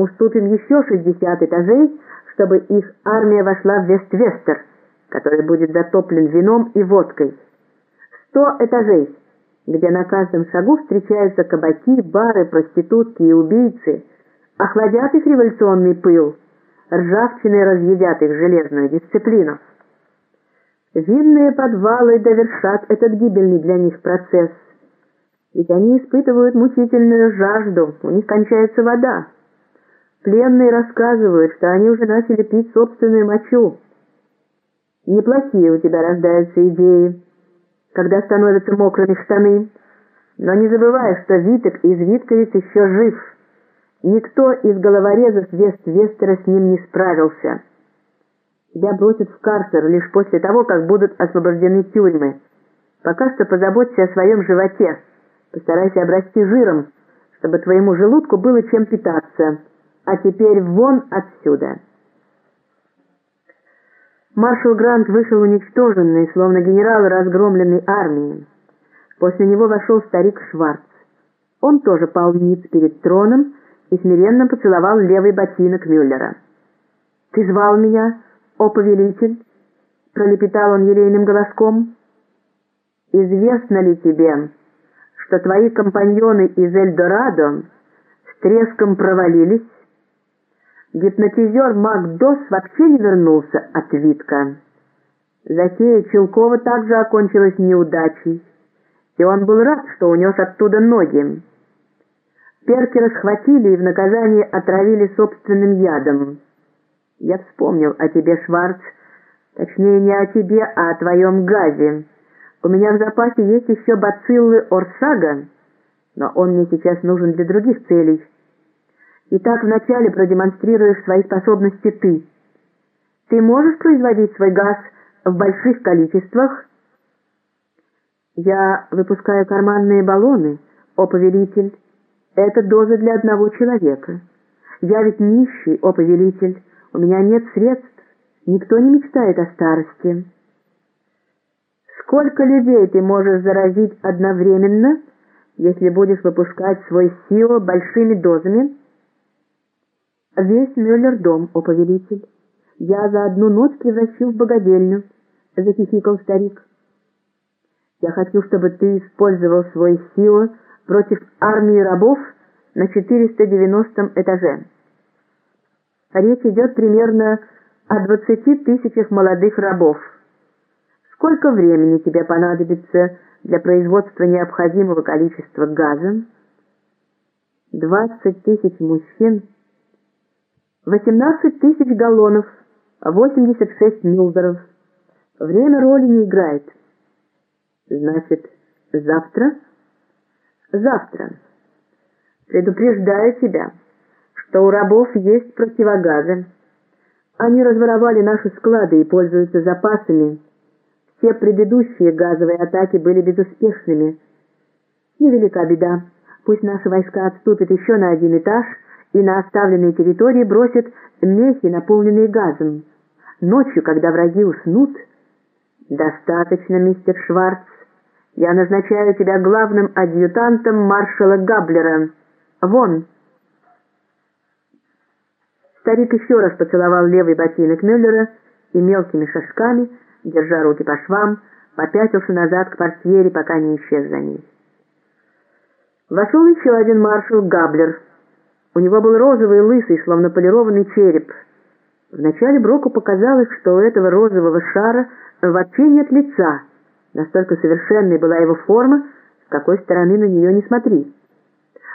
уступим еще 60 этажей, чтобы их армия вошла в Вест-Вестер, который будет затоплен вином и водкой. Сто этажей, где на каждом шагу встречаются кабаки, бары, проститутки и убийцы, охладят их революционный пыл, ржавчины разъедят их железную дисциплину. Винные подвалы довершат этот гибельный для них процесс, ведь они испытывают мучительную жажду, у них кончается вода. Пленные рассказывают, что они уже начали пить собственную мочу. Неплохие у тебя рождаются идеи, когда становятся мокрыми штаны. Но не забывай, что Витек из Витковиц еще жив. Никто из головорезов Вест-Вестера с ним не справился. Тебя бросят в карцер лишь после того, как будут освобождены тюрьмы. Пока что позаботься о своем животе. Постарайся обрасти жиром, чтобы твоему желудку было чем питаться. А теперь вон отсюда. Маршал Грант вышел уничтоженный, словно генерал разгромленной армии. После него вошел старик Шварц. Он тоже пал ниц перед троном и смиренно поцеловал левый ботинок Мюллера. «Ты звал меня, о повелитель?» — пролепетал он елейным голоском. «Известно ли тебе, что твои компаньоны из Эльдорадо с треском провалились?» Гипнотизер Макдос вообще не вернулся от Витка. Затея Челкова также окончилась неудачей, и он был рад, что унес оттуда ноги. Перкера схватили и в наказание отравили собственным ядом. Я вспомнил о тебе, Шварц, точнее не о тебе, а о твоем газе. У меня в запасе есть еще бациллы Орсага, но он мне сейчас нужен для других целей. Итак, вначале продемонстрируешь свои способности ты. Ты можешь производить свой газ в больших количествах? Я выпускаю карманные баллоны, о повелитель. Это доза для одного человека. Я ведь нищий, о повелитель. У меня нет средств. Никто не мечтает о старости. Сколько людей ты можешь заразить одновременно, если будешь выпускать свой силу большими дозами? «Весь Мюллер-дом, о повелитель. Я за одну ночь превращу в богадельню», — захихикал старик. «Я хочу, чтобы ты использовал свои силы против армии рабов на 490 этаже. Речь идет примерно о 20 тысячах молодых рабов. Сколько времени тебе понадобится для производства необходимого количества газа?» «20 тысяч мужчин — 18 тысяч галлонов, 86 милдеров. Время роли не играет. Значит, завтра? Завтра. Предупреждаю тебя, что у рабов есть противогазы. Они разворовали наши склады и пользуются запасами. Все предыдущие газовые атаки были безуспешными. Невелика беда. Пусть наши войска отступят еще на один этаж — и на оставленной территории бросят мехи, наполненные газом. Ночью, когда враги уснут... «Достаточно, мистер Шварц. Я назначаю тебя главным адъютантом маршала Габлера. Вон!» Старик еще раз поцеловал левый ботинок Мюллера и мелкими шажками, держа руки по швам, попятился назад к портьере, пока не исчез за ней. Вошел еще один маршал Габлер — у него был розовый лысый, словно полированный череп. Вначале Броку показалось, что у этого розового шара вообще нет лица. Настолько совершенной была его форма, с какой стороны на нее не смотри.